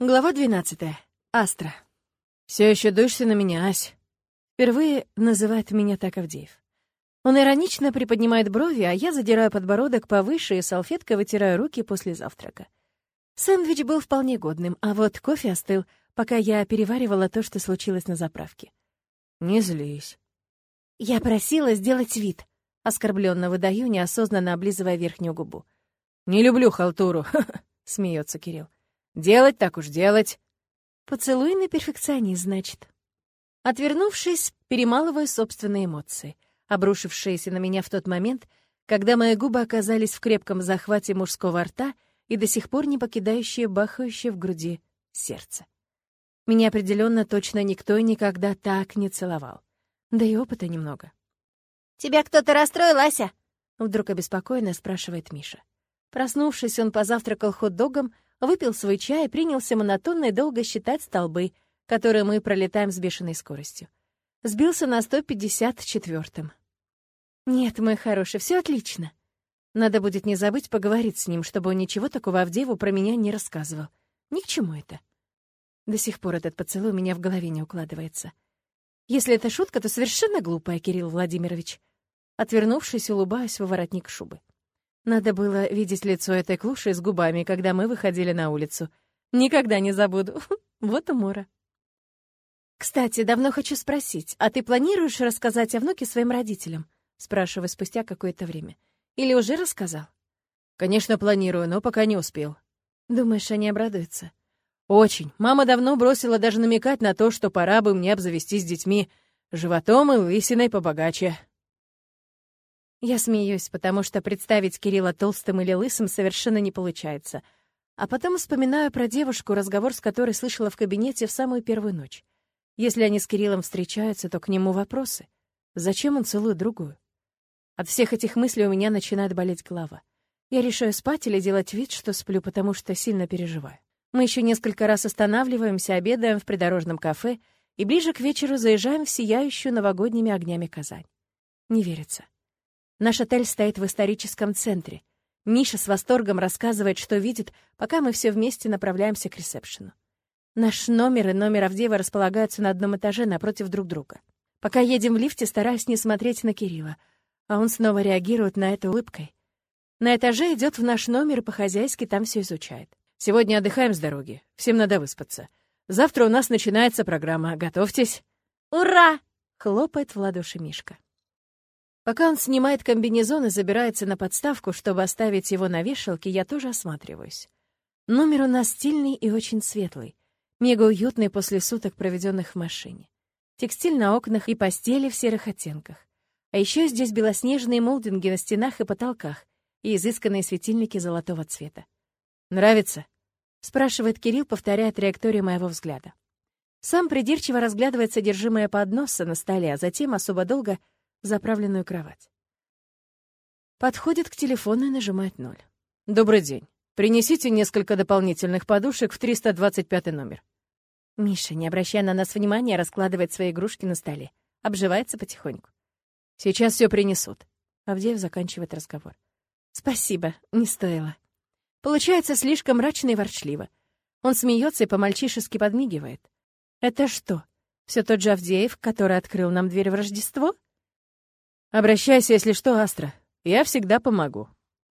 Глава 12. Астра. Все еще дуешься на меня, Ась?» Впервые называет меня так Авдеев. Он иронично приподнимает брови, а я задираю подбородок повыше и салфеткой вытираю руки после завтрака. Сэндвич был вполне годным, а вот кофе остыл, пока я переваривала то, что случилось на заправке. «Не злись». «Я просила сделать вид», — оскорбленно выдаю, неосознанно облизывая верхнюю губу. «Не люблю халтуру», — смеется Кирилл. Делать так уж делать. Поцелуй на перфекционист, значит. Отвернувшись, перемалываю собственные эмоции, обрушившиеся на меня в тот момент, когда мои губы оказались в крепком захвате мужского рта и до сих пор не покидающие бахающее в груди сердце. Меня определенно точно никто и никогда так не целовал. Да и опыта немного. «Тебя кто-то расстроил, Ася?» Вдруг обеспокоенно спрашивает Миша. Проснувшись, он позавтракал хот-догом, выпил свой чай и принялся монотонно и долго считать столбы, которые мы пролетаем с бешеной скоростью. Сбился на 154-м. «Нет, мой хороший, все отлично. Надо будет не забыть поговорить с ним, чтобы он ничего такого Авдееву про меня не рассказывал. Ни к чему это. До сих пор этот поцелуй у меня в голове не укладывается. Если это шутка, то совершенно глупая, Кирилл Владимирович. Отвернувшись, улыбаюсь в воротник шубы. Надо было видеть лицо этой клуши с губами, когда мы выходили на улицу. Никогда не забуду. Вот умора. «Кстати, давно хочу спросить, а ты планируешь рассказать о внуке своим родителям?» Спрашиваю спустя какое-то время. «Или уже рассказал?» «Конечно, планирую, но пока не успел». «Думаешь, они обрадуются?» «Очень. Мама давно бросила даже намекать на то, что пора бы мне обзавестись детьми, животом и лысиной побогаче». Я смеюсь, потому что представить Кирилла толстым или лысым совершенно не получается. А потом вспоминаю про девушку, разговор с которой слышала в кабинете в самую первую ночь. Если они с Кириллом встречаются, то к нему вопросы. Зачем он целует другую? От всех этих мыслей у меня начинает болеть голова. Я решаю спать или делать вид, что сплю, потому что сильно переживаю. Мы еще несколько раз останавливаемся, обедаем в придорожном кафе и ближе к вечеру заезжаем в сияющую новогодними огнями Казань. Не верится. Наш отель стоит в историческом центре. Миша с восторгом рассказывает, что видит, пока мы все вместе направляемся к ресепшену. Наш номер и номер Авдеева располагаются на одном этаже напротив друг друга. Пока едем в лифте, стараюсь не смотреть на Кирилла, а он снова реагирует на это улыбкой. На этаже идет в наш номер и по-хозяйски там все изучает. Сегодня отдыхаем с дороги. Всем надо выспаться. Завтра у нас начинается программа. Готовьтесь. Ура! Хлопает в ладоши Мишка. Пока он снимает комбинезон и забирается на подставку, чтобы оставить его на вешалке, я тоже осматриваюсь. Номер у нас стильный и очень светлый, мега уютный после суток, проведенных в машине. Текстиль на окнах и постели в серых оттенках. А еще здесь белоснежные молдинги на стенах и потолках и изысканные светильники золотого цвета. «Нравится?» — спрашивает Кирилл, повторяя траекторию моего взгляда. Сам придирчиво разглядывает содержимое подноса на столе, а затем особо долго — заправленную кровать. Подходит к телефону и нажимает ноль. «Добрый день. Принесите несколько дополнительных подушек в 325 номер». Миша, не обращая на нас внимания, раскладывает свои игрушки на столе. Обживается потихоньку. «Сейчас все принесут». Авдеев заканчивает разговор. «Спасибо, не стоило». Получается слишком мрачно и ворчливо. Он смеется и по-мальчишески подмигивает. «Это что, все тот же Авдеев, который открыл нам дверь в Рождество?» Обращайся, если что, Астра. Я всегда помогу.